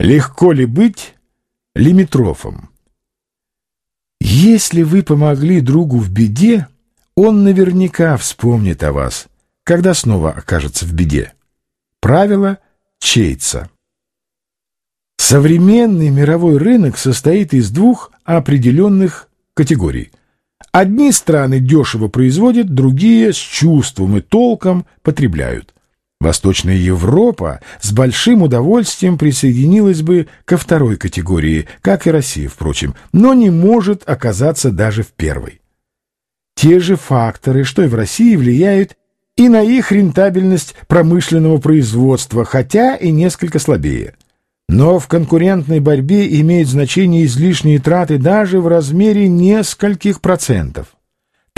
Легко ли быть лимитрофом? Если вы помогли другу в беде, он наверняка вспомнит о вас, когда снова окажется в беде. Правило Чейца. Современный мировой рынок состоит из двух определенных категорий. Одни страны дешево производят, другие с чувством и толком потребляют. Восточная Европа с большим удовольствием присоединилась бы ко второй категории, как и Россия, впрочем, но не может оказаться даже в первой. Те же факторы, что и в России, влияют и на их рентабельность промышленного производства, хотя и несколько слабее. Но в конкурентной борьбе имеют значение излишние траты даже в размере нескольких процентов.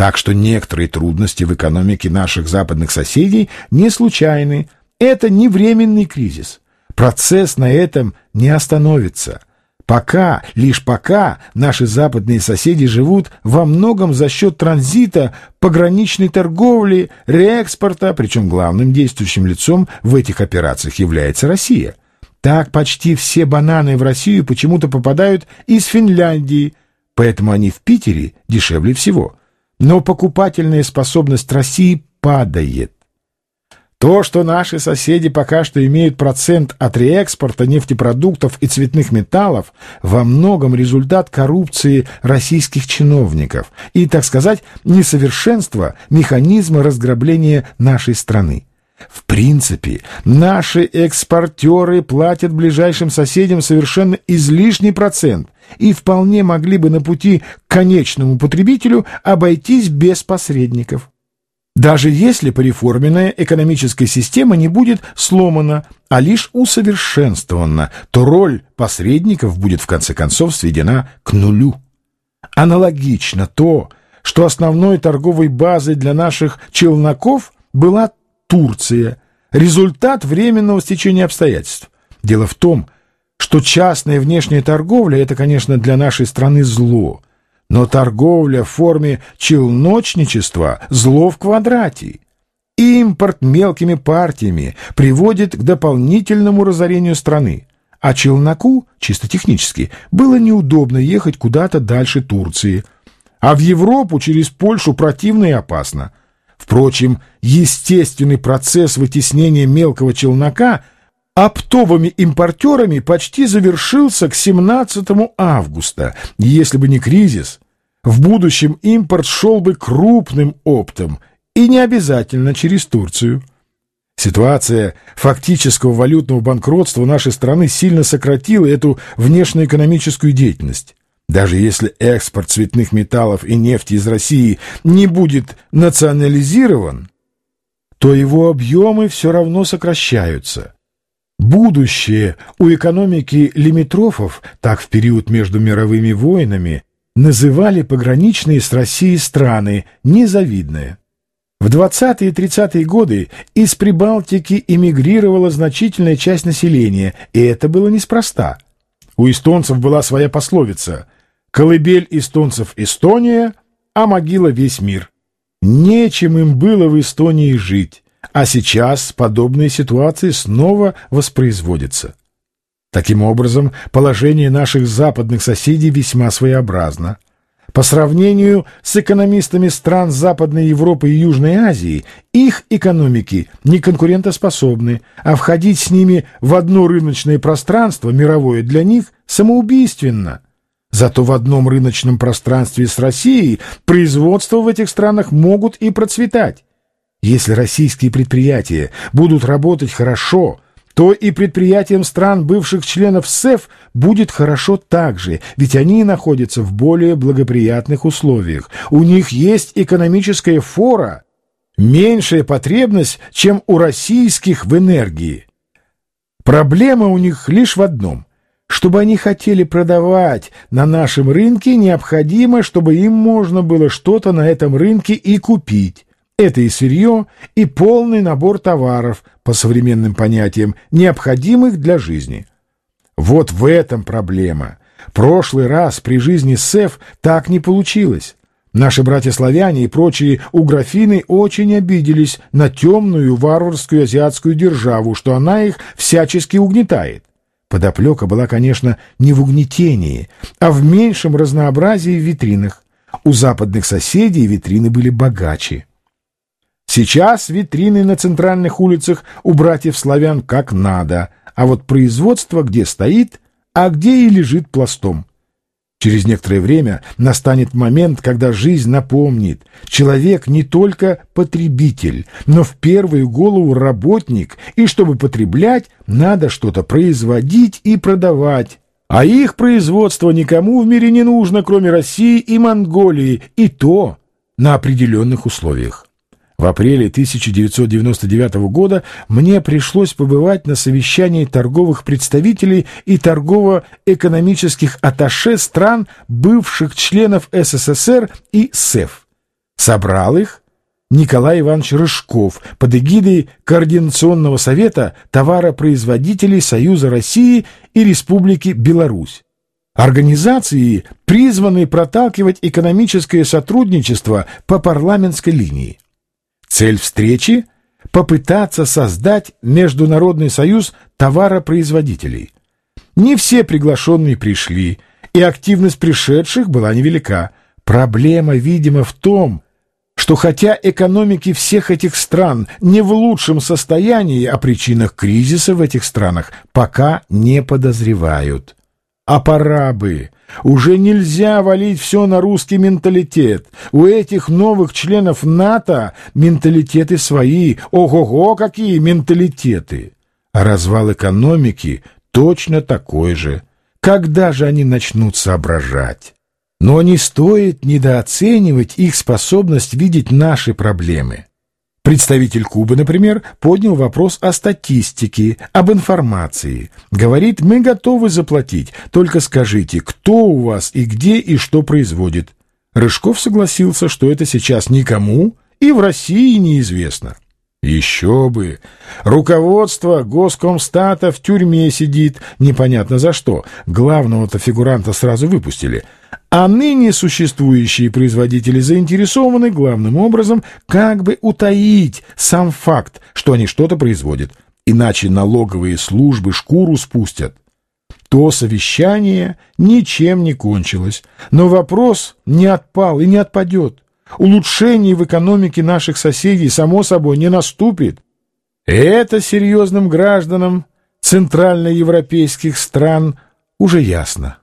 Так что некоторые трудности в экономике наших западных соседей не случайны. Это не временный кризис. Процесс на этом не остановится. Пока, лишь пока наши западные соседи живут во многом за счет транзита, пограничной торговли, реэкспорта, причем главным действующим лицом в этих операциях является Россия. Так почти все бананы в Россию почему-то попадают из Финляндии, поэтому они в Питере дешевле всего но покупательная способность России падает. То, что наши соседи пока что имеют процент от реэкспорта нефтепродуктов и цветных металлов, во многом результат коррупции российских чиновников и, так сказать, несовершенства механизма разграбления нашей страны. В принципе, наши экспортеры платят ближайшим соседям совершенно излишний процент и вполне могли бы на пути к конечному потребителю обойтись без посредников. Даже если пореформенная экономическая система не будет сломана, а лишь усовершенствована, то роль посредников будет в конце концов сведена к нулю. Аналогично то, что основной торговой базой для наших челноков была Турция. Результат временного стечения обстоятельств. Дело в том, что частная внешняя торговля – это, конечно, для нашей страны зло. Но торговля в форме челночничества – зло в квадрате. Импорт мелкими партиями приводит к дополнительному разорению страны. А челноку, чисто технически, было неудобно ехать куда-то дальше Турции. А в Европу через Польшу противно и опасно – Впрочем, естественный процесс вытеснения мелкого челнока оптовыми импортерами почти завершился к 17 августа. Если бы не кризис, в будущем импорт шел бы крупным оптом и не обязательно через Турцию. Ситуация фактического валютного банкротства нашей страны сильно сократила эту внешнеэкономическую деятельность. Даже если экспорт цветных металлов и нефти из России не будет национализирован, то его объемы все равно сокращаются. Будущее у экономики лимитрофов, так в период между мировыми войнами, называли пограничные с Россией страны незавидное. В 20-е и 30-е годы из Прибалтики эмигрировала значительная часть населения, и это было неспроста. У эстонцев была своя пословица Колыбель эстонцев Эстония, а могила весь мир. Нечем им было в Эстонии жить, а сейчас подобные ситуации снова воспроизводятся. Таким образом, положение наших западных соседей весьма своеобразно. По сравнению с экономистами стран Западной Европы и Южной Азии, их экономики не конкурентоспособны, а входить с ними в одно рыночное пространство мировое для них самоубийственно – Зато в одном рыночном пространстве с Россией производства в этих странах могут и процветать. Если российские предприятия будут работать хорошо, то и предприятиям стран, бывших членов СЭФ, будет хорошо также, ведь они находятся в более благоприятных условиях. У них есть экономическая фора, меньшая потребность, чем у российских в энергии. Проблема у них лишь в одном – чтобы они хотели продавать на нашем рынке, необходимо, чтобы им можно было что-то на этом рынке и купить. Это и сырье, и полный набор товаров, по современным понятиям, необходимых для жизни. Вот в этом проблема. Прошлый раз при жизни СЭФ так не получилось. Наши братья-славяне и прочие уграфины очень обиделись на темную варварскую азиатскую державу, что она их всячески угнетает. Подоплека была, конечно, не в угнетении, а в меньшем разнообразии в витринах. У западных соседей витрины были богаче. Сейчас витрины на центральных улицах у братьев славян как надо, а вот производство где стоит, а где и лежит пластом. Через некоторое время настанет момент, когда жизнь напомнит, человек не только потребитель, но в первую голову работник, и чтобы потреблять, надо что-то производить и продавать. А их производство никому в мире не нужно, кроме России и Монголии, и то на определенных условиях. В апреле 1999 года мне пришлось побывать на совещании торговых представителей и торгово-экономических атташе стран, бывших членов СССР и СЭФ. Собрал их Николай Иванович Рыжков под эгидой Координационного совета товаропроизводителей Союза России и Республики Беларусь. Организации, призванные проталкивать экономическое сотрудничество по парламентской линии. Цель встречи – попытаться создать Международный союз товаропроизводителей. Не все приглашенные пришли, и активность пришедших была невелика. Проблема, видимо, в том, что хотя экономики всех этих стран не в лучшем состоянии, о причинах кризиса в этих странах пока не подозревают. А пора бы. Уже нельзя валить все на русский менталитет. У этих новых членов НАТО менталитеты свои. Ого-го, какие менталитеты! А развал экономики точно такой же. Когда же они начнут соображать? Но не стоит недооценивать их способность видеть наши проблемы. Представитель Кубы, например, поднял вопрос о статистике, об информации. Говорит, мы готовы заплатить, только скажите, кто у вас и где и что производит. Рыжков согласился, что это сейчас никому и в России неизвестно. Еще бы! Руководство Госкомстата в тюрьме сидит, непонятно за что. Главного-то фигуранта сразу выпустили — а ныне существующие производители заинтересованы главным образом как бы утаить сам факт, что они что-то производят, иначе налоговые службы шкуру спустят. То совещание ничем не кончилось, но вопрос не отпал и не отпадет. Улучшений в экономике наших соседей, само собой, не наступит. Это серьезным гражданам центральноевропейских стран уже ясно.